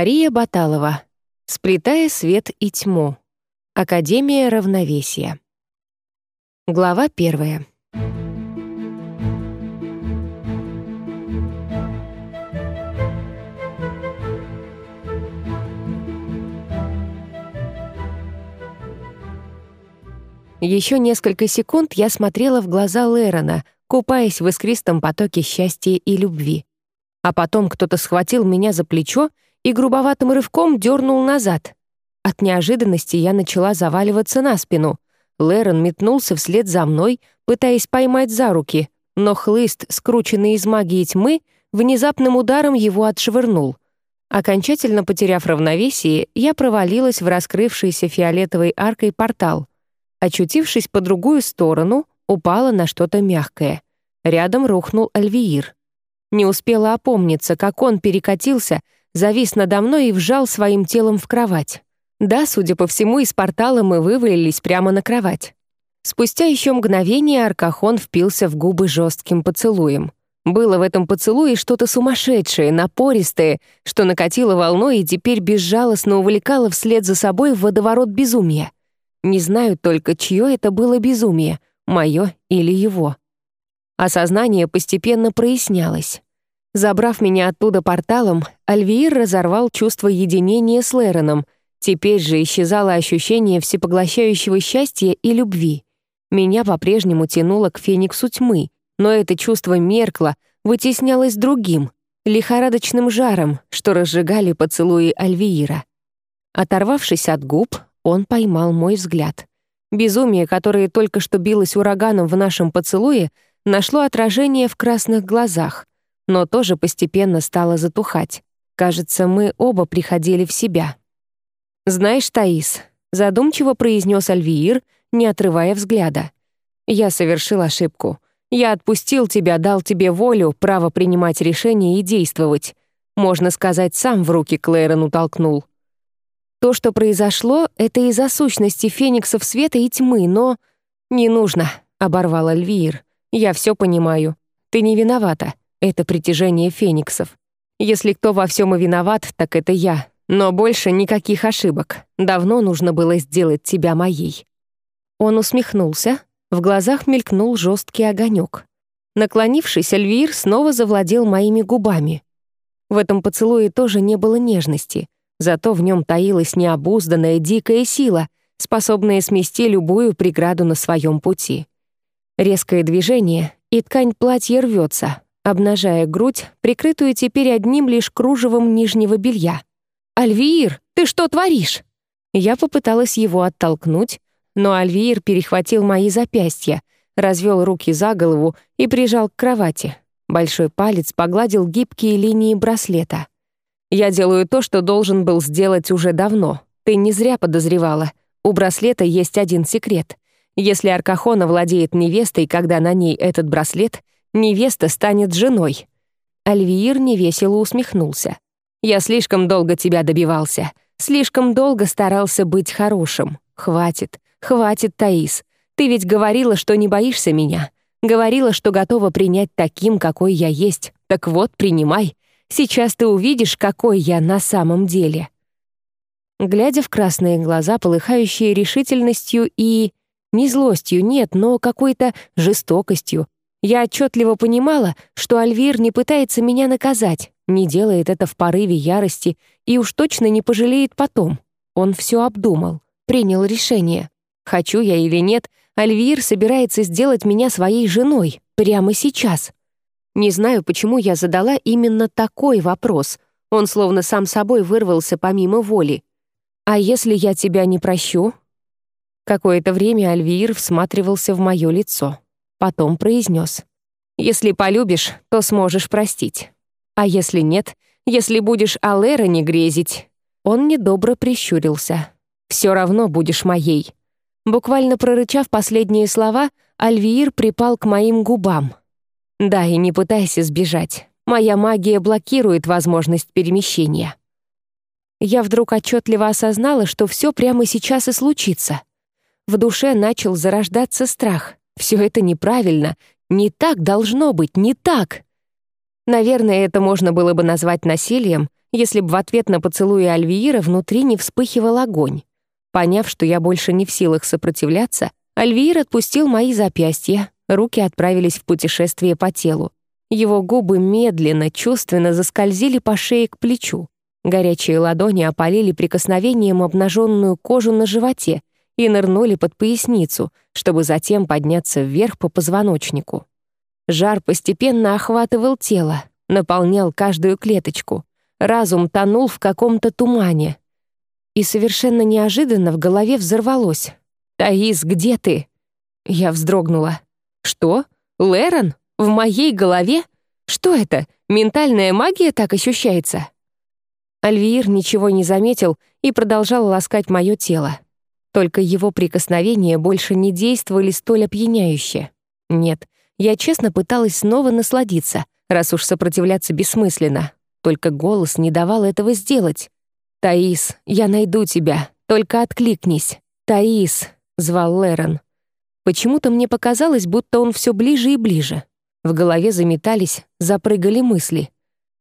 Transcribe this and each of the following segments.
Мария Баталова. Сплетая свет и тьму. Академия равновесия. Глава первая. Еще несколько секунд я смотрела в глаза Лерона, купаясь в искристом потоке счастья и любви. А потом кто-то схватил меня за плечо и грубоватым рывком дернул назад. От неожиданности я начала заваливаться на спину. Лерон метнулся вслед за мной, пытаясь поймать за руки, но хлыст, скрученный из магии тьмы, внезапным ударом его отшвырнул. Окончательно потеряв равновесие, я провалилась в раскрывшийся фиолетовой аркой портал. Очутившись по другую сторону, упала на что-то мягкое. Рядом рухнул Альвиир. Не успела опомниться, как он перекатился, завис надо мной и вжал своим телом в кровать. Да, судя по всему, из портала мы вывалились прямо на кровать. Спустя еще мгновение Аркахон впился в губы жестким поцелуем. Было в этом поцелуе что-то сумасшедшее, напористое, что накатило волной и теперь безжалостно увлекало вслед за собой в водоворот безумия. Не знаю только, чье это было безумие, мое или его. Осознание постепенно прояснялось. Забрав меня оттуда порталом, Альвиир разорвал чувство единения с Лероном. Теперь же исчезало ощущение всепоглощающего счастья и любви. Меня по-прежнему тянуло к фениксу тьмы, но это чувство меркло, вытеснялось другим, лихорадочным жаром, что разжигали поцелуи Альвиира. Оторвавшись от губ, он поймал мой взгляд. Безумие, которое только что билось ураганом в нашем поцелуе, нашло отражение в красных глазах, но тоже постепенно стало затухать. Кажется, мы оба приходили в себя. «Знаешь, Таис», — задумчиво произнес Альвиир, не отрывая взгляда. «Я совершил ошибку. Я отпустил тебя, дал тебе волю, право принимать решения и действовать. Можно сказать, сам в руки Клэрону толкнул. То, что произошло, это из-за сущности фениксов света и тьмы, но... «Не нужно», — оборвал Альвиир. Я все понимаю. Ты не виновата. Это притяжение фениксов. Если кто во всем и виноват, так это я. Но больше никаких ошибок. Давно нужно было сделать тебя моей». Он усмехнулся. В глазах мелькнул жесткий огонек. Наклонившись, Альвир снова завладел моими губами. В этом поцелуе тоже не было нежности, зато в нем таилась необузданная дикая сила, способная смести любую преграду на своем пути. Резкое движение, и ткань платья рвется, обнажая грудь, прикрытую теперь одним лишь кружевом нижнего белья. «Альвиир, ты что творишь?» Я попыталась его оттолкнуть, но Альвиир перехватил мои запястья, развел руки за голову и прижал к кровати. Большой палец погладил гибкие линии браслета. «Я делаю то, что должен был сделать уже давно. Ты не зря подозревала. У браслета есть один секрет. Если Аркахона владеет невестой, когда на ней этот браслет, невеста станет женой. Альвиир невесело усмехнулся. «Я слишком долго тебя добивался. Слишком долго старался быть хорошим. Хватит, хватит, Таис. Ты ведь говорила, что не боишься меня. Говорила, что готова принять таким, какой я есть. Так вот, принимай. Сейчас ты увидишь, какой я на самом деле». Глядя в красные глаза, полыхающие решительностью и не злостью, нет, но какой-то жестокостью. Я отчетливо понимала, что Альвир не пытается меня наказать, не делает это в порыве ярости и уж точно не пожалеет потом. Он все обдумал, принял решение. Хочу я или нет, Альвир собирается сделать меня своей женой прямо сейчас. Не знаю, почему я задала именно такой вопрос. Он словно сам собой вырвался помимо воли. «А если я тебя не прощу?» Какое-то время Альвиир всматривался в мое лицо. Потом произнес: «Если полюбишь, то сможешь простить. А если нет, если будешь Алэра не грезить...» Он недобро прищурился. «Все равно будешь моей». Буквально прорычав последние слова, Альвиир припал к моим губам. «Да, и не пытайся сбежать. Моя магия блокирует возможность перемещения». Я вдруг отчетливо осознала, что все прямо сейчас и случится — в душе начал зарождаться страх. Все это неправильно. Не так должно быть, не так. Наверное, это можно было бы назвать насилием, если бы в ответ на поцелуи Альвиира внутри не вспыхивал огонь. Поняв, что я больше не в силах сопротивляться, Альвиир отпустил мои запястья, руки отправились в путешествие по телу. Его губы медленно, чувственно заскользили по шее к плечу. Горячие ладони опалили прикосновением обнаженную кожу на животе и нырнули под поясницу, чтобы затем подняться вверх по позвоночнику. Жар постепенно охватывал тело, наполнял каждую клеточку. Разум тонул в каком-то тумане. И совершенно неожиданно в голове взорвалось. «Таис, где ты?» Я вздрогнула. «Что? Лерон? В моей голове? Что это? Ментальная магия так ощущается?» Альвиир ничего не заметил и продолжал ласкать мое тело. Только его прикосновения больше не действовали столь опьяняюще. Нет, я честно пыталась снова насладиться, раз уж сопротивляться бессмысленно. Только голос не давал этого сделать. «Таис, я найду тебя, только откликнись. Таис!» — звал Лерон. Почему-то мне показалось, будто он все ближе и ближе. В голове заметались, запрыгали мысли.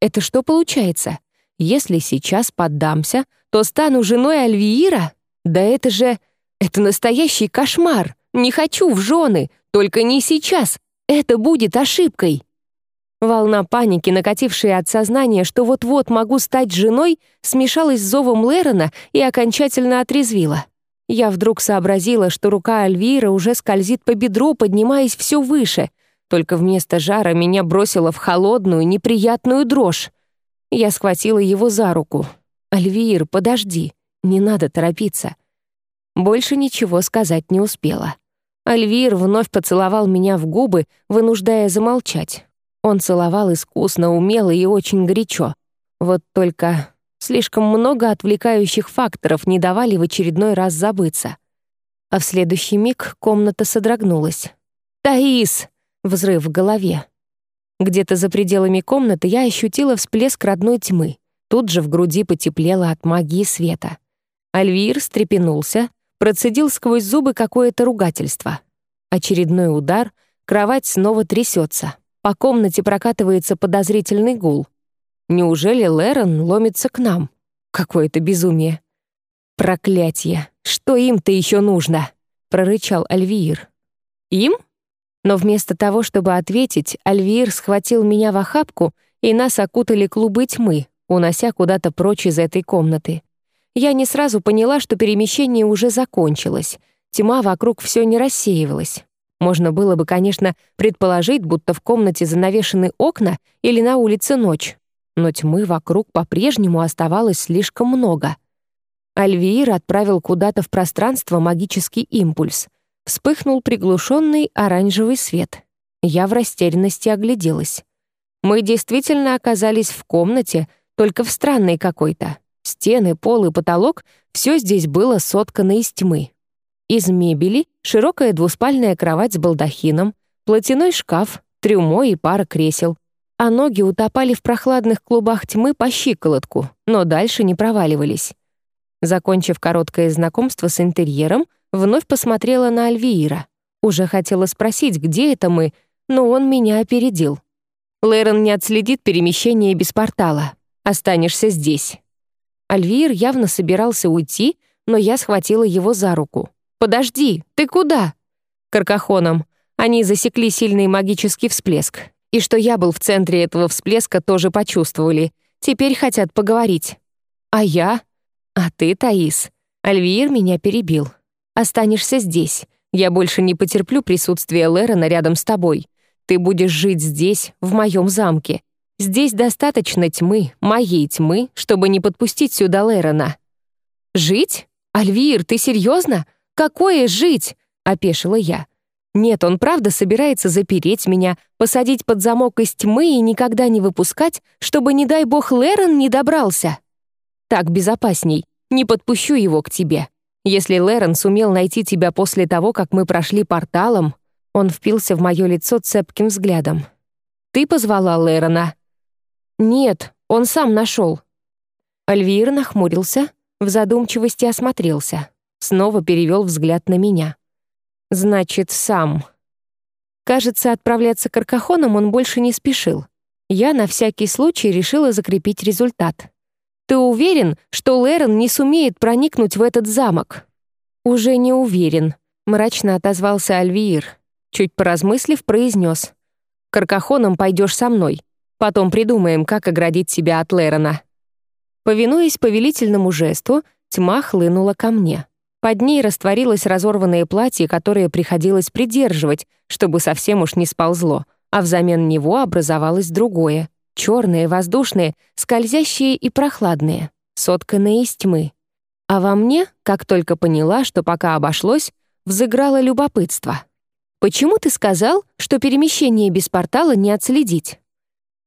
«Это что получается? Если сейчас поддамся, то стану женой Альвиира? Да это же... Это настоящий кошмар! Не хочу в жены, только не сейчас! Это будет ошибкой!» Волна паники, накатившая от сознания, что вот-вот могу стать женой, смешалась с зовом Лерона и окончательно отрезвила. Я вдруг сообразила, что рука Альвира уже скользит по бедру, поднимаясь все выше. Только вместо жара меня бросило в холодную, неприятную дрожь. Я схватила его за руку. «Альвир, подожди, не надо торопиться». Больше ничего сказать не успела. Альвир вновь поцеловал меня в губы, вынуждая замолчать. Он целовал искусно, умело и очень горячо. Вот только слишком много отвлекающих факторов не давали в очередной раз забыться. А в следующий миг комната содрогнулась. «Таис!» — взрыв в голове. Где-то за пределами комнаты я ощутила всплеск родной тьмы. Тут же в груди потеплело от магии света. Альвир встрепенулся, процедил сквозь зубы какое-то ругательство. Очередной удар, кровать снова трясется. По комнате прокатывается подозрительный гул. Неужели Лерон ломится к нам? Какое-то безумие. Проклятье! Что им-то еще нужно? прорычал Альвир. Им? Но вместо того, чтобы ответить, Альвир схватил меня в охапку, и нас окутали клубы тьмы, унося куда-то прочь из этой комнаты. Я не сразу поняла, что перемещение уже закончилось. Тьма вокруг все не рассеивалась. Можно было бы, конечно, предположить, будто в комнате занавешены окна или на улице ночь. Но тьмы вокруг по-прежнему оставалось слишком много. Альвиир отправил куда-то в пространство магический импульс — Вспыхнул приглушенный оранжевый свет. Я в растерянности огляделась. Мы действительно оказались в комнате, только в странной какой-то. Стены, пол и потолок — все здесь было соткано из тьмы. Из мебели — широкая двуспальная кровать с балдахином, платяной шкаф, трюмо и пара кресел. А ноги утопали в прохладных клубах тьмы по щиколотку, но дальше не проваливались. Закончив короткое знакомство с интерьером, вновь посмотрела на Альвиира. Уже хотела спросить, где это мы, но он меня опередил. Лэрон не отследит перемещение без портала. Останешься здесь. Альвиир явно собирался уйти, но я схватила его за руку. «Подожди, ты куда?» «Каркахоном. Они засекли сильный магический всплеск. И что я был в центре этого всплеска, тоже почувствовали. Теперь хотят поговорить. А я? А ты, Таис?» Альвиир меня перебил. Останешься здесь. Я больше не потерплю присутствия Лерона рядом с тобой. Ты будешь жить здесь, в моем замке. Здесь достаточно тьмы, моей тьмы, чтобы не подпустить сюда Лерона». «Жить? Альвир, ты серьезно? Какое жить?» — опешила я. «Нет, он правда собирается запереть меня, посадить под замок из тьмы и никогда не выпускать, чтобы, не дай бог, Лерон не добрался. Так безопасней. Не подпущу его к тебе. Если Лерон сумел найти тебя после того, как мы прошли порталом, он впился в мое лицо цепким взглядом. Ты позвала Лерона? Нет, он сам нашел. Альвир нахмурился, в задумчивости осмотрелся, снова перевел взгляд на меня. Значит, сам. Кажется, отправляться к Аркахонам он больше не спешил. Я на всякий случай решила закрепить результат. Ты уверен, что Лерон не сумеет проникнуть в этот замок?» «Уже не уверен», — мрачно отозвался Альвиир. Чуть поразмыслив, произнес. «Каркахоном пойдешь со мной. Потом придумаем, как оградить себя от Лерона». Повинуясь повелительному жесту, тьма хлынула ко мне. Под ней растворилось разорванное платье, которое приходилось придерживать, чтобы совсем уж не сползло, а взамен него образовалось другое, черное, воздушное, скользящее и прохладное, сотканное из тьмы. А во мне, как только поняла, что пока обошлось, взыграло любопытство. «Почему ты сказал, что перемещение без портала не отследить?»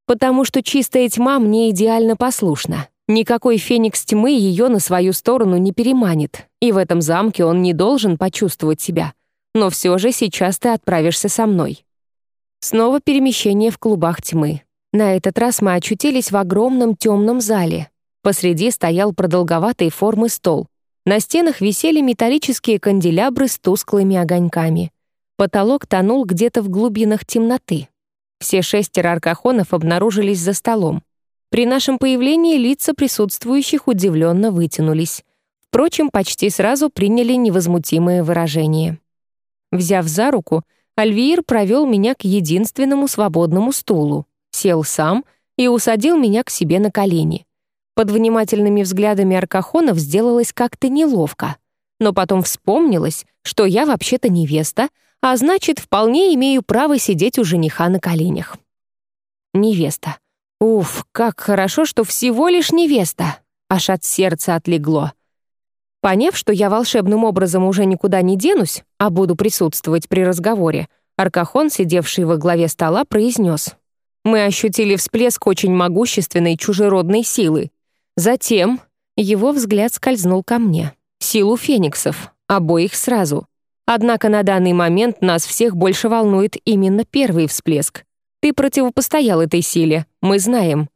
«Потому что чистая тьма мне идеально послушна. Никакой феникс тьмы ее на свою сторону не переманит, и в этом замке он не должен почувствовать себя. Но все же сейчас ты отправишься со мной. Снова перемещение в клубах тьмы. На этот раз мы очутились в огромном темном зале. Посреди стоял продолговатой формы стол. На стенах висели металлические канделябры с тусклыми огоньками. Потолок тонул где-то в глубинах темноты. Все шестеро аркахонов обнаружились за столом. При нашем появлении лица присутствующих удивленно вытянулись. Впрочем, почти сразу приняли невозмутимое выражение. Взяв за руку, Альвиир провел меня к единственному свободному стулу, сел сам и усадил меня к себе на колени. Под внимательными взглядами аркахонов сделалось как-то неловко. Но потом вспомнилось, что я вообще-то невеста, а значит, вполне имею право сидеть у жениха на коленях. Невеста. Уф, как хорошо, что всего лишь невеста. Аж от сердца отлегло. Поняв, что я волшебным образом уже никуда не денусь, а буду присутствовать при разговоре, Аркахон, сидевший во главе стола, произнес. Мы ощутили всплеск очень могущественной чужеродной силы. Затем его взгляд скользнул ко мне. Силу фениксов, обоих сразу. Однако на данный момент нас всех больше волнует именно первый всплеск. Ты противопостоял этой силе, мы знаем».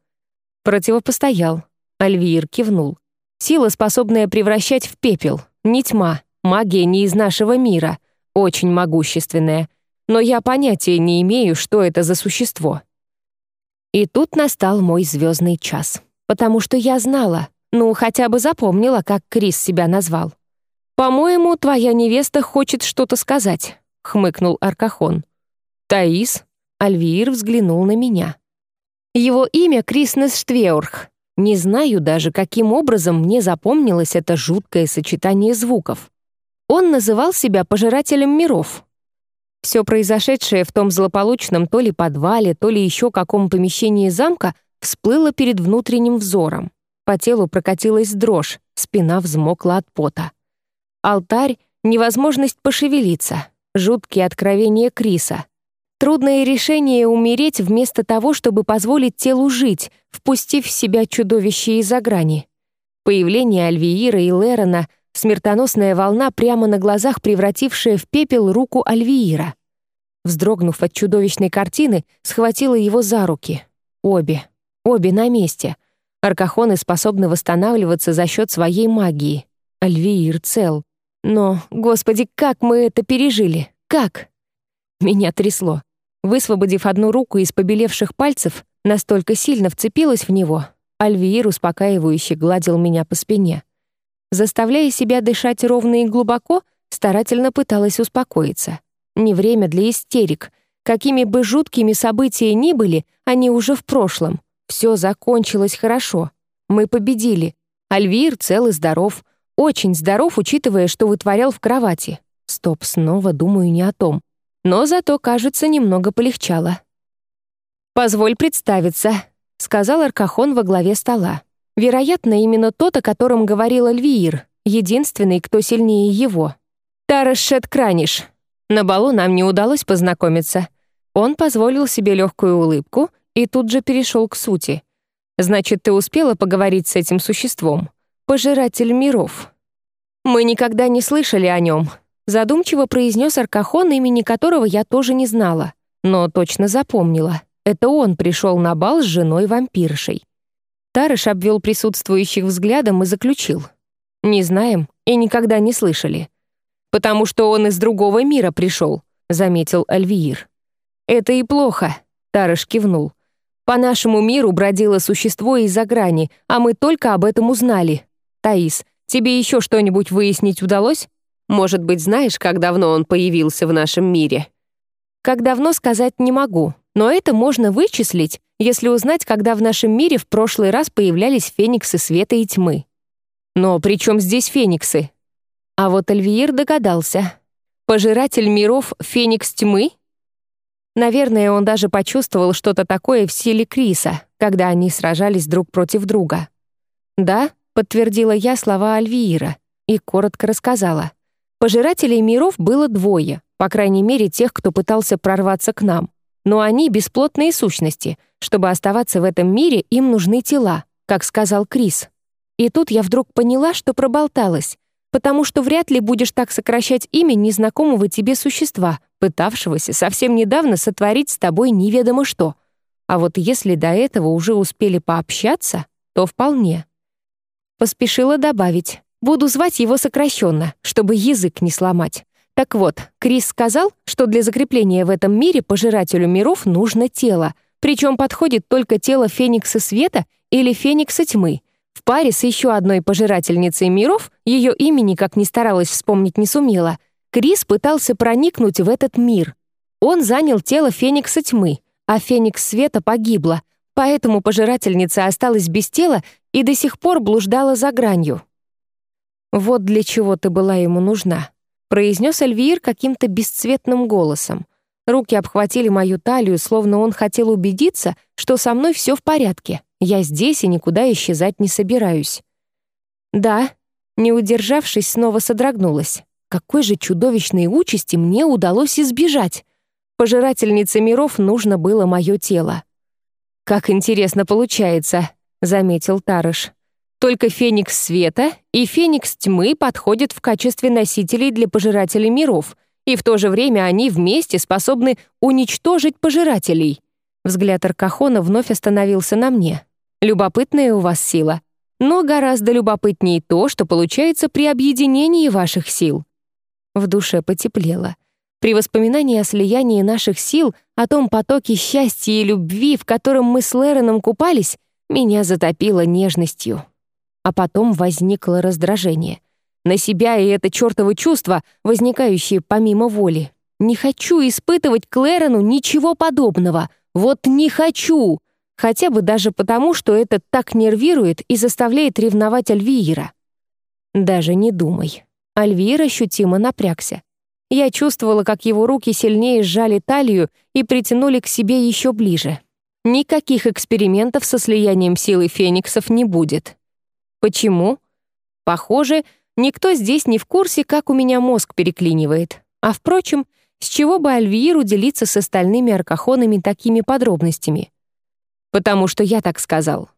«Противопостоял», — Альвир кивнул. «Сила, способная превращать в пепел. Не тьма, магия не из нашего мира. Очень могущественная. Но я понятия не имею, что это за существо». И тут настал мой звездный час. Потому что я знала, ну, хотя бы запомнила, как Крис себя назвал. «По-моему, твоя невеста хочет что-то сказать», — хмыкнул Аркахон. «Таис?» Альвиир взглянул на меня. Его имя Криснес Штвеурх. Не знаю даже, каким образом мне запомнилось это жуткое сочетание звуков. Он называл себя пожирателем миров. Все произошедшее в том злополучном то ли подвале, то ли еще каком помещении замка всплыло перед внутренним взором. По телу прокатилась дрожь, спина взмокла от пота. Алтарь — невозможность пошевелиться, жуткие откровения Криса — Трудное решение умереть вместо того, чтобы позволить телу жить, впустив в себя чудовище из-за грани. Появление Альвиира и Лерона — смертоносная волна, прямо на глазах превратившая в пепел руку Альвиира. Вздрогнув от чудовищной картины, схватила его за руки. Обе. Обе на месте. Аркахоны способны восстанавливаться за счет своей магии. Альвиир цел. Но, господи, как мы это пережили? Как? Меня трясло. Высвободив одну руку из побелевших пальцев, настолько сильно вцепилась в него. Альвиир успокаивающе гладил меня по спине. Заставляя себя дышать ровно и глубоко, старательно пыталась успокоиться. Не время для истерик. Какими бы жуткими события ни были, они уже в прошлом. Все закончилось хорошо. Мы победили. Альвир цел и здоров. Очень здоров, учитывая, что вытворял в кровати. Стоп, снова думаю не о том но зато, кажется, немного полегчало. «Позволь представиться», — сказал Аркахон во главе стола. Вероятно, именно тот, о котором говорил Альвиир, единственный, кто сильнее его. «Тарашет Краниш. На балу нам не удалось познакомиться». Он позволил себе легкую улыбку и тут же перешел к сути. «Значит, ты успела поговорить с этим существом? Пожиратель миров». «Мы никогда не слышали о нем», Задумчиво произнес Аркахон, имени которого я тоже не знала, но точно запомнила. Это он пришел на бал с женой-вампиршей. Тарыш обвел присутствующих взглядом и заключил. «Не знаем и никогда не слышали». «Потому что он из другого мира пришел», — заметил Альвиир. «Это и плохо», — Тарыш кивнул. По нашему миру бродило существо из-за грани, а мы только об этом узнали. Таис, тебе еще что-нибудь выяснить удалось? Может быть, знаешь, как давно он появился в нашем мире? Как давно сказать не могу, но это можно вычислить, если узнать, когда в нашем мире в прошлый раз появлялись фениксы света и тьмы. Но при чем здесь фениксы? А вот Альвиир догадался. Пожиратель миров — феникс тьмы? Наверное, он даже почувствовал что-то такое в силе Криса, когда они сражались друг против друга. «Да», — подтвердила я слова Альвиира и коротко рассказала. Пожирателей миров было двое, по крайней мере, тех, кто пытался прорваться к нам. Но они — бесплотные сущности. Чтобы оставаться в этом мире, им нужны тела, как сказал Крис. И тут я вдруг поняла, что проболталась, потому что вряд ли будешь так сокращать имя незнакомого тебе существа, пытавшегося совсем недавно сотворить с тобой неведомо что. А вот если до этого уже успели пообщаться, то вполне. Поспешила добавить. Буду звать его сокращенно, чтобы язык не сломать. Так вот, Крис сказал, что для закрепления в этом мире пожирателю миров нужно тело, причем подходит только тело Феникса Света или Феникса Тьмы. В паре с еще одной пожирательницей миров, ее имени, как ни старалась вспомнить, не сумела, Крис пытался проникнуть в этот мир. Он занял тело Феникса Тьмы, а Феникс Света погибла, поэтому пожирательница осталась без тела и до сих пор блуждала за гранью. «Вот для чего ты была ему нужна», — произнес Эльвир каким-то бесцветным голосом. Руки обхватили мою талию, словно он хотел убедиться, что со мной все в порядке. Я здесь и никуда исчезать не собираюсь. «Да», — не удержавшись, снова содрогнулась. Какой же чудовищной участи мне удалось избежать? Пожирательнице миров нужно было мое тело. «Как интересно получается», — заметил Тарыш. «Только феникс света и феникс тьмы подходят в качестве носителей для пожирателей миров, и в то же время они вместе способны уничтожить пожирателей». Взгляд Аркахона вновь остановился на мне. «Любопытная у вас сила. Но гораздо любопытнее то, что получается при объединении ваших сил. В душе потеплело. При воспоминании о слиянии наших сил, о том потоке счастья и любви, в котором мы с Лэроном купались, меня затопило нежностью. А потом возникло раздражение. На себя и это чёртово чувство, возникающее помимо воли. Не хочу испытывать к Лэрону ничего подобного. Вот не хочу! Хотя бы даже потому, что это так нервирует и заставляет ревновать Альвиира. Даже не думай. Альвир ощутимо напрягся. Я чувствовала, как его руки сильнее сжали талию и притянули к себе еще ближе. Никаких экспериментов со слиянием силы фениксов не будет. Почему? Похоже, никто здесь не в курсе, как у меня мозг переклинивает. А впрочем, с чего бы Альвиру делиться с остальными аркахонами такими подробностями? Потому что я так сказал.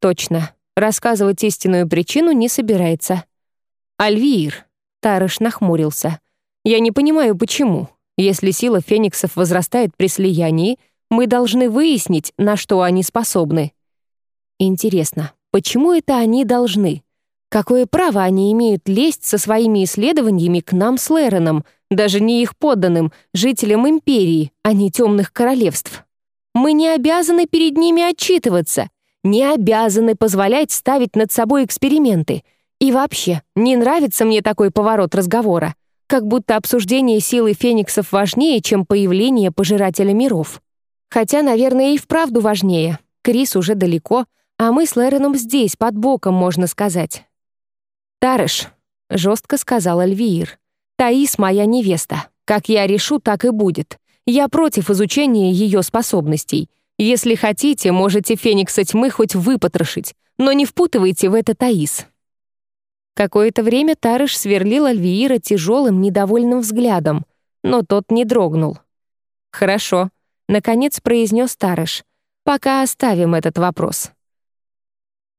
Точно. Рассказывать истинную причину не собирается. «Альвир», — Тарыш нахмурился. «Я не понимаю, почему. Если сила фениксов возрастает при слиянии, мы должны выяснить, на что они способны». Интересно, почему это они должны? Какое право они имеют лезть со своими исследованиями к нам с Лэроном, даже не их подданным, жителям Империи, а не темных королевств? Мы не обязаны перед ними отчитываться, не обязаны позволять ставить над собой эксперименты — и вообще, не нравится мне такой поворот разговора, как будто обсуждение силы фениксов важнее, чем появление пожирателя миров. Хотя, наверное, и вправду важнее. Крис уже далеко, а мы с Лэроном здесь, под боком, можно сказать. «Тарыш», — жестко сказал Альвиир, — «Таис моя невеста. Как я решу, так и будет. Я против изучения ее способностей. Если хотите, можете Феникса Тьмы хоть выпотрошить, но не впутывайте в это Таис. Какое-то время Тарыш сверлил Альвиира тяжелым, недовольным взглядом, но тот не дрогнул. «Хорошо», — наконец произнес Тарыш. «Пока оставим этот вопрос».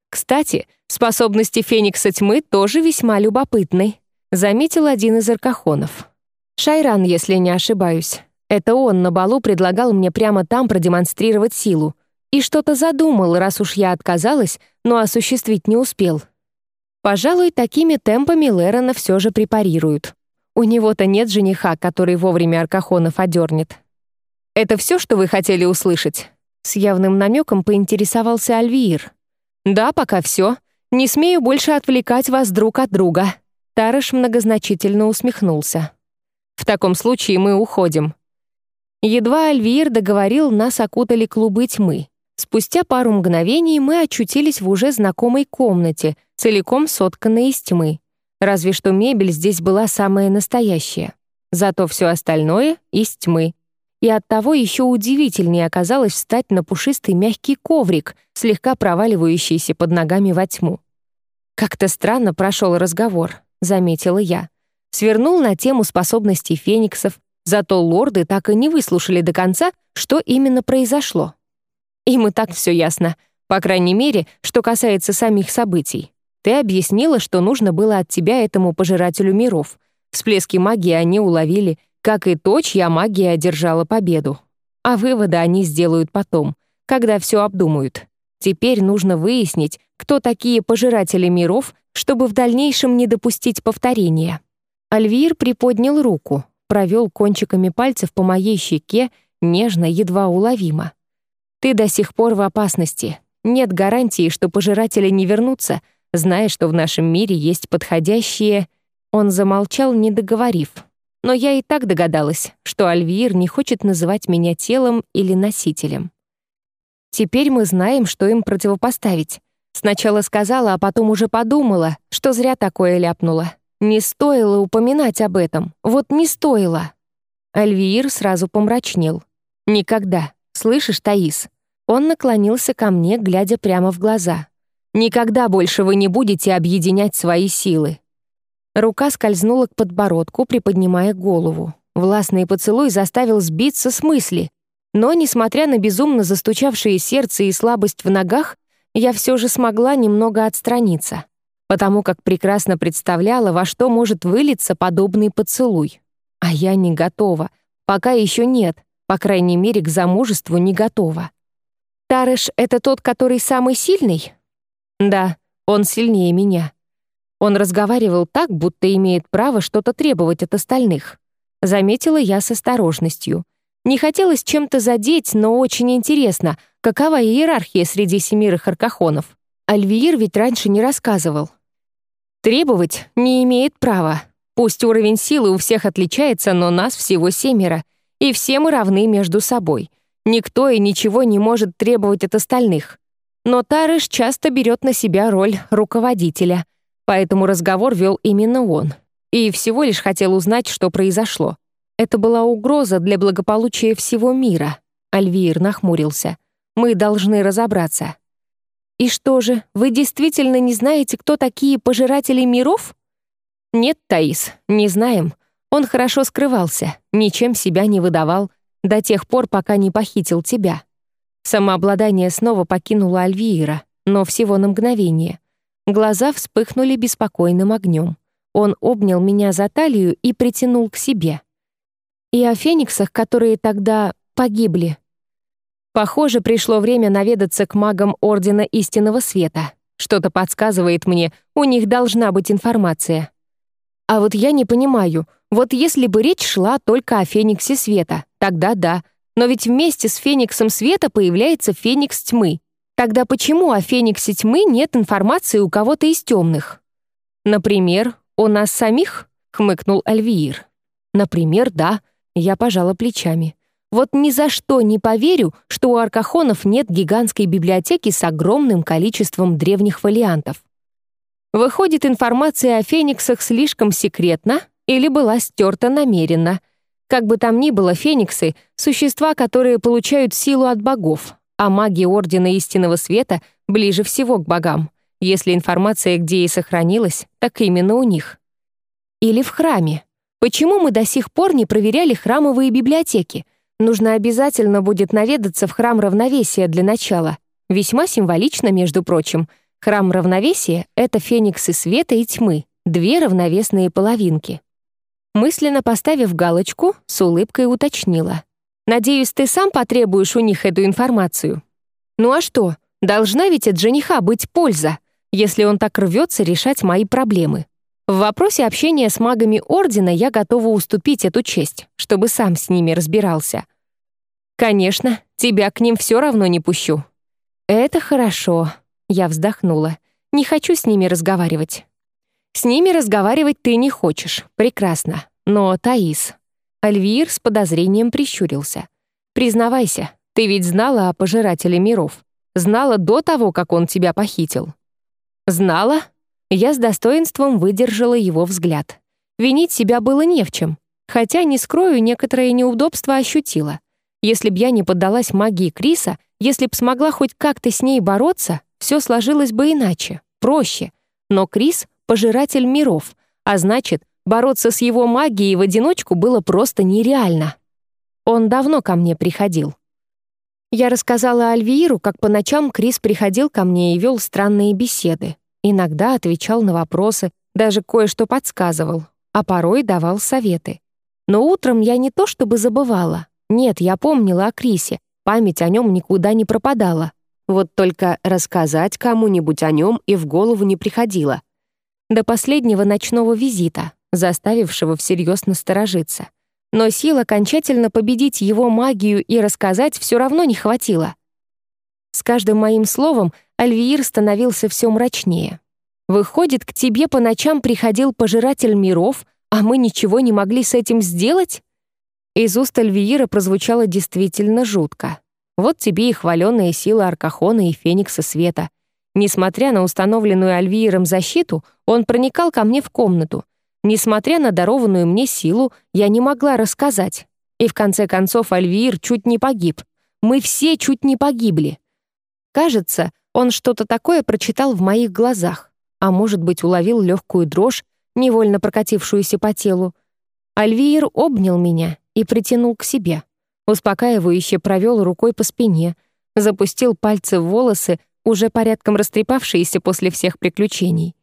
«Кстати, способности Феникса Тьмы тоже весьма любопытны», — заметил один из аркахонов. «Шайран, если не ошибаюсь. Это он на балу предлагал мне прямо там продемонстрировать силу. И что-то задумал, раз уж я отказалась, но осуществить не успел. Пожалуй, такими темпами Лерона все же препарируют. У него-то нет жениха, который вовремя Аркахонов одернет. «Это все, что вы хотели услышать?» С явным намеком поинтересовался Альвиир. «Да, пока все. Не смею больше отвлекать вас друг от друга». Тарыш многозначительно усмехнулся. «В таком случае мы уходим». Едва Альвиир договорил, нас окутали клубы тьмы. Спустя пару мгновений мы очутились в уже знакомой комнате, целиком сотканной из тьмы. Разве что мебель здесь была самая настоящая. Зато все остальное — из тьмы и оттого еще удивительнее оказалось встать на пушистый мягкий коврик, слегка проваливающийся под ногами во тьму. «Как-то странно прошел разговор», — заметила я. Свернул на тему способностей фениксов, зато лорды так и не выслушали до конца, что именно произошло. Им и так все ясно, по крайней мере, что касается самих событий. Ты объяснила, что нужно было от тебя этому пожирателю миров. Всплески магии они уловили — как и то, чья магия одержала победу. А выводы они сделают потом, когда все обдумают. Теперь нужно выяснить, кто такие пожиратели миров, чтобы в дальнейшем не допустить повторения. Альвир приподнял руку, провел кончиками пальцев по моей щеке, нежно, едва уловимо. «Ты до сих пор в опасности. Нет гарантии, что пожиратели не вернутся, зная, что в нашем мире есть подходящие...» Он замолчал, не договорив, но я и так догадалась, что Альвир не хочет называть меня телом или носителем. Теперь мы знаем, что им противопоставить. Сначала сказала, а потом уже подумала, что зря такое ляпнула. Не стоило упоминать об этом. Вот не стоило. Альвир сразу помрачнел. «Никогда. Слышишь, Таис?» Он наклонился ко мне, глядя прямо в глаза. «Никогда больше вы не будете объединять свои силы. Рука скользнула к подбородку, приподнимая голову. Властный поцелуй заставил сбиться с мысли. Но, несмотря на безумно застучавшее сердце и слабость в ногах, я все же смогла немного отстраниться, потому как прекрасно представляла, во что может вылиться подобный поцелуй. А я не готова. Пока еще нет. По крайней мере, к замужеству не готова. Тарыш — это тот, который самый сильный? Да, он сильнее меня. Он разговаривал так, будто имеет право что-то требовать от остальных. Заметила я с осторожностью. Не хотелось чем-то задеть, но очень интересно, какова иерархия среди семирых аркахонов. Альвиир ведь раньше не рассказывал. Требовать не имеет права. Пусть уровень силы у всех отличается, но нас всего семеро, и все мы равны между собой. Никто и ничего не может требовать от остальных. Но Тарыш часто берет на себя роль руководителя, Поэтому разговор вел именно он. И всего лишь хотел узнать, что произошло. Это была угроза для благополучия всего мира. Альвир нахмурился. Мы должны разобраться. И что же, вы действительно не знаете, кто такие пожиратели миров? Нет, Таис, не знаем. Он хорошо скрывался, ничем себя не выдавал до тех пор, пока не похитил тебя. Самообладание снова покинуло Альвиира, но всего на мгновение. Глаза вспыхнули беспокойным огнем. Он обнял меня за талию и притянул к себе. И о фениксах, которые тогда погибли. Похоже, пришло время наведаться к магам Ордена Истинного Света. Что-то подсказывает мне, у них должна быть информация. А вот я не понимаю, вот если бы речь шла только о Фениксе Света, тогда да. Но ведь вместе с Фениксом Света появляется Феникс Тьмы. Тогда почему о Фениксе Тьмы нет информации у кого-то из темных? Например, у нас самих? хмыкнул Альвиир. Например, да. Я пожала плечами. Вот ни за что не поверю, что у аркахонов нет гигантской библиотеки с огромным количеством древних фолиантов. Выходит, информация о фениксах слишком секретна или была стерта намеренно. Как бы там ни было, фениксы — существа, которые получают силу от богов, а маги Ордена Истинного Света ближе всего к богам. Если информация где и сохранилась, так именно у них. Или в храме. Почему мы до сих пор не проверяли храмовые библиотеки? Нужно обязательно будет наведаться в храм равновесия для начала. Весьма символично, между прочим. Храм равновесия — это фениксы света и тьмы, две равновесные половинки. Мысленно поставив галочку, с улыбкой уточнила. Надеюсь, ты сам потребуешь у них эту информацию. Ну а что? Должна ведь от жениха быть польза, если он так рвется решать мои проблемы. В вопросе общения с магами Ордена я готова уступить эту честь, чтобы сам с ними разбирался. «Конечно, тебя к ним все равно не пущу». «Это хорошо», — я вздохнула. «Не хочу с ними разговаривать». «С ними разговаривать ты не хочешь. Прекрасно. Но, Таис...» Альвир с подозрением прищурился. «Признавайся, ты ведь знала о пожирателе миров. Знала до того, как он тебя похитил». «Знала?» Я с достоинством выдержала его взгляд. Винить себя было не в чем. Хотя, не скрою, некоторое неудобство ощутила. Если б я не поддалась магии Криса, если б смогла хоть как-то с ней бороться, все сложилось бы иначе, проще. Но Крис — пожиратель миров, а значит, бороться с его магией в одиночку было просто нереально. Он давно ко мне приходил. Я рассказала Альвииру, как по ночам Крис приходил ко мне и вел странные беседы. Иногда отвечал на вопросы, даже кое-что подсказывал, а порой давал советы. Но утром я не то чтобы забывала. Нет, я помнила о Крисе, память о нем никуда не пропадала. Вот только рассказать кому-нибудь о нем и в голову не приходило. До последнего ночного визита, заставившего всерьез насторожиться. Но сил окончательно победить его магию и рассказать все равно не хватило. С каждым моим словом Альвиир становился все мрачнее. «Выходит, к тебе по ночам приходил пожиратель миров, а мы ничего не могли с этим сделать?» Из уст Альвиира прозвучало действительно жутко. Вот тебе и хваленная сила Аркахона и Феникса Света. Несмотря на установленную Альвииром защиту, он проникал ко мне в комнату. Несмотря на дарованную мне силу, я не могла рассказать. И в конце концов Альвиир чуть не погиб. Мы все чуть не погибли. Кажется, он что-то такое прочитал в моих глазах, а может быть, уловил легкую дрожь, невольно прокатившуюся по телу. Альвиир обнял меня и притянул к себе. Успокаивающе провел рукой по спине, запустил пальцы в волосы, уже порядком растрепавшиеся после всех приключений.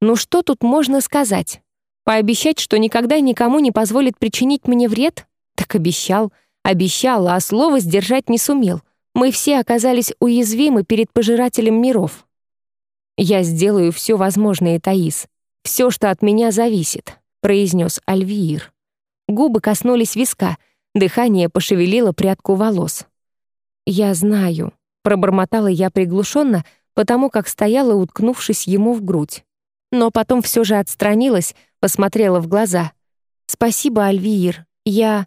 Ну что тут можно сказать? Пообещать, что никогда никому не позволит причинить мне вред? Так обещал. Обещал, а слово сдержать не сумел. Мы все оказались уязвимы перед пожирателем миров. Я сделаю все возможное, Таис. Все, что от меня зависит, произнес Альвиир. Губы коснулись виска, дыхание пошевелило прядку волос. «Я знаю», — пробормотала я приглушенно, потому как стояла, уткнувшись ему в грудь. Но потом все же отстранилась, посмотрела в глаза. «Спасибо, Альвиир. Я...»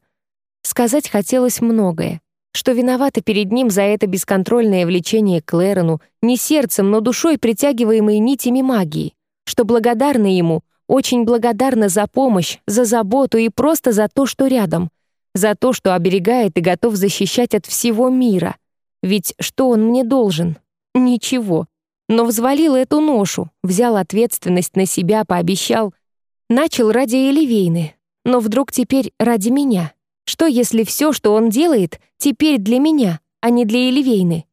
Сказать хотелось многое. Что виновата перед ним за это бесконтрольное влечение к Лэрону, не сердцем, но душой, притягиваемой нитями магии. Что благодарна ему, очень благодарна за помощь, за заботу и просто за то, что рядом. За то, что оберегает и готов защищать от всего мира. Ведь что он мне должен? Ничего. Но взвалил эту ношу, взял ответственность на себя, пообещал. Начал ради Эливейны, но вдруг теперь ради меня. Что, если все, что он делает, теперь для меня, а не для Эливейны?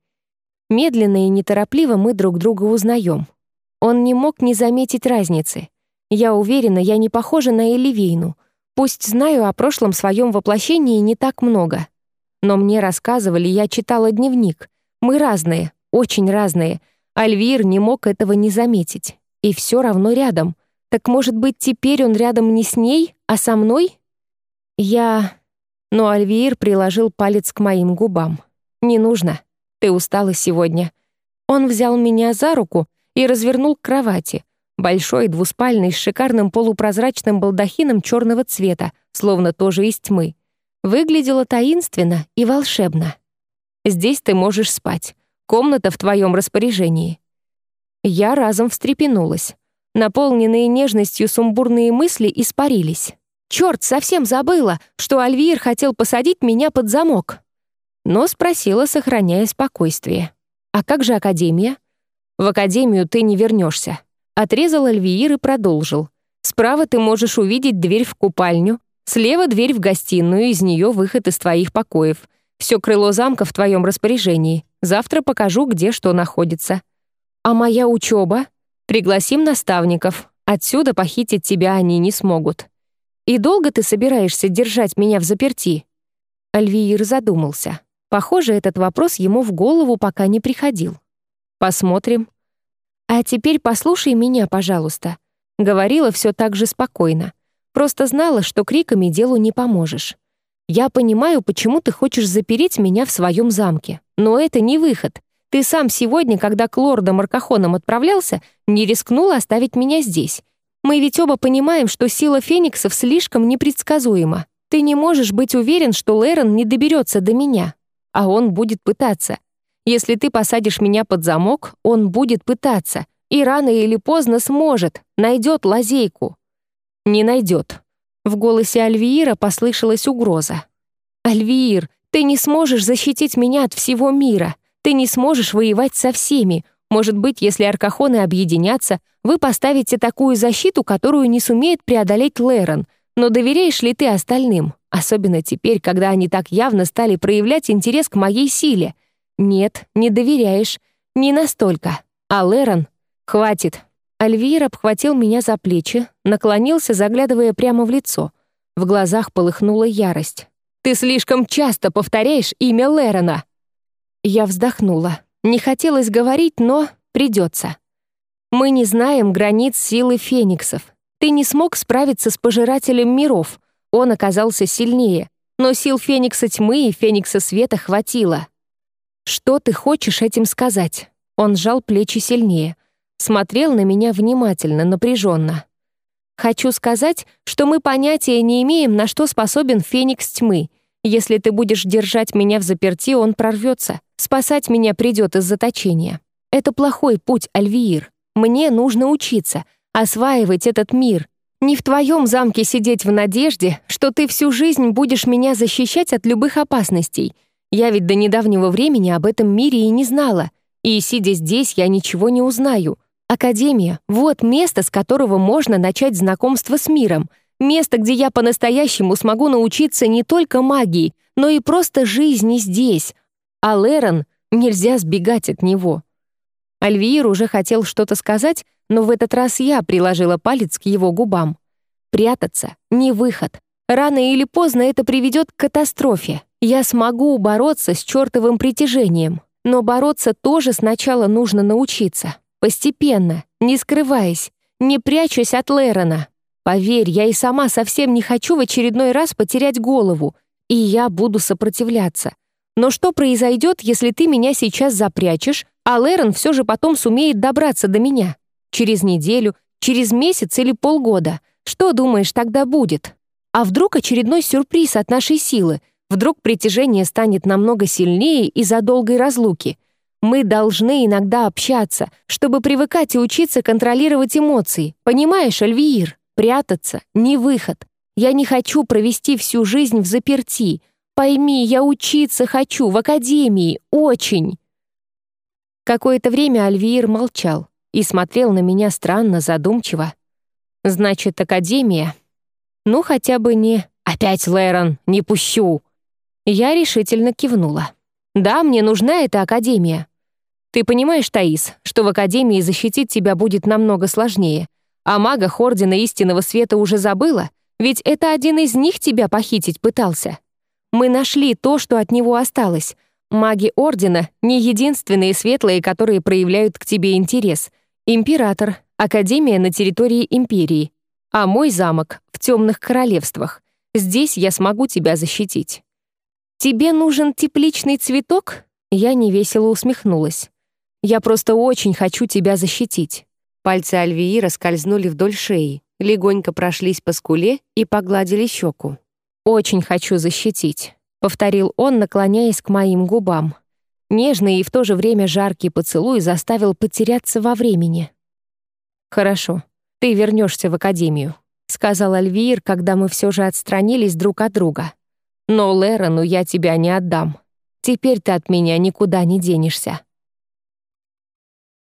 Медленно и неторопливо мы друг друга узнаем. Он не мог не заметить разницы. Я уверена, я не похожа на Эливейну. Пусть знаю о прошлом своем воплощении не так много. Но мне рассказывали, я читала дневник. Мы разные, очень разные — Альвир не мог этого не заметить. И все равно рядом. Так, может быть, теперь он рядом не с ней, а со мной? Я... Но Альвир приложил палец к моим губам. «Не нужно. Ты устала сегодня». Он взял меня за руку и развернул к кровати. Большой, двуспальный, с шикарным полупрозрачным балдахином черного цвета, словно тоже из тьмы. Выглядело таинственно и волшебно. «Здесь ты можешь спать. Комната в твоем распоряжении». Я разом встрепенулась. Наполненные нежностью сумбурные мысли испарились. Черт, совсем забыла, что Альвир хотел посадить меня под замок. Но спросила, сохраняя спокойствие. «А как же Академия?» «В Академию ты не вернешься. Отрезал Альвиир и продолжил. «Справа ты можешь увидеть дверь в купальню, слева дверь в гостиную, из нее выход из твоих покоев. Все крыло замка в твоем распоряжении. Завтра покажу, где что находится. А моя учеба? Пригласим наставников. Отсюда похитить тебя они не смогут. И долго ты собираешься держать меня в заперти?» Альвиир задумался. Похоже, этот вопрос ему в голову пока не приходил. «Посмотрим». «А теперь послушай меня, пожалуйста», — говорила все так же спокойно. Просто знала, что криками делу не поможешь. Я понимаю, почему ты хочешь запереть меня в своем замке, но это не выход. Ты сам сегодня, когда к лордам Аркахонам отправлялся, не рискнул оставить меня здесь. Мы ведь оба понимаем, что сила фениксов слишком непредсказуема. Ты не можешь быть уверен, что Лерон не доберется до меня. А он будет пытаться. Если ты посадишь меня под замок, он будет пытаться. И рано или поздно сможет, найдет лазейку. Не найдет. В голосе Альвиира послышалась угроза. «Альвиир, ты не сможешь защитить меня от всего мира. Ты не сможешь воевать со всеми. Может быть, если аркахоны объединятся, вы поставите такую защиту, которую не сумеет преодолеть Лерон. Но доверяешь ли ты остальным? Особенно теперь, когда они так явно стали проявлять интерес к моей силе. Нет, не доверяешь. Не настолько. А Лерон? Хватит. Альвир обхватил меня за плечи, наклонился, заглядывая прямо в лицо. В глазах полыхнула ярость. «Ты слишком часто повторяешь имя Лерона!» Я вздохнула. Не хотелось говорить, но придется. Мы не знаем границ силы фениксов. Ты не смог справиться с пожирателем миров. Он оказался сильнее. Но сил феникса тьмы и феникса света хватило. Что ты хочешь этим сказать? Он сжал плечи сильнее. Смотрел на меня внимательно, напряженно. Хочу сказать, что мы понятия не имеем, на что способен феникс тьмы. Если ты будешь держать меня в заперти, он прорвется. Спасать меня придет из заточения. Это плохой путь, Альвиир. Мне нужно учиться, осваивать этот мир. Не в твоем замке сидеть в надежде, что ты всю жизнь будешь меня защищать от любых опасностей. Я ведь до недавнего времени об этом мире и не знала. И, сидя здесь, я ничего не узнаю. Академия — вот место, с которого можно начать знакомство с миром. Место, где я по-настоящему смогу научиться не только магии, но и просто жизни здесь, а Лерон нельзя сбегать от него. Альвиир уже хотел что-то сказать, но в этот раз я приложила палец к его губам. Прятаться — не выход. Рано или поздно это приведет к катастрофе. Я смогу бороться с чертовым притяжением, но бороться тоже сначала нужно научиться. Постепенно, не скрываясь, не прячусь от Лерона. Поверь, я и сама совсем не хочу в очередной раз потерять голову, и я буду сопротивляться. Но что произойдет, если ты меня сейчас запрячешь, а Лерон все же потом сумеет добраться до меня? Через неделю, через месяц или полгода? Что думаешь тогда будет? А вдруг очередной сюрприз от нашей силы? Вдруг притяжение станет намного сильнее из-за долгой разлуки? Мы должны иногда общаться, чтобы привыкать и учиться контролировать эмоции. Понимаешь, Альвиир? Прятаться — не выход. Я не хочу провести всю жизнь в заперти — Пойми, я учиться хочу в академии, очень!» Какое-то время Альвиир молчал и смотрел на меня странно, задумчиво. «Значит, академия?» «Ну, хотя бы не...» «Опять, Лэрон, не пущу!» Я решительно кивнула. «Да, мне нужна эта академия. Ты понимаешь, Таис, что в академии защитить тебя будет намного сложнее. А мага Ордена Истинного Света уже забыла, ведь это один из них тебя похитить пытался. Мы нашли то, что от него осталось. Маги Ордена — не единственные светлые, которые проявляют к тебе интерес. Император, Академия на территории Империи. А мой замок — в темных королевствах. Здесь я смогу тебя защитить. «Тебе нужен тепличный цветок?» Я невесело усмехнулась. «Я просто очень хочу тебя защитить». Пальцы Альвии скользнули вдоль шеи, легонько прошлись по скуле и погладили щеку. «Очень хочу защитить», — повторил он, наклоняясь к моим губам. Нежный и в то же время жаркий поцелуй заставил потеряться во времени. «Хорошо, ты вернешься в академию», — сказал Альвир, когда мы все же отстранились друг от друга. «Но Лерону я тебя не отдам. Теперь ты от меня никуда не денешься».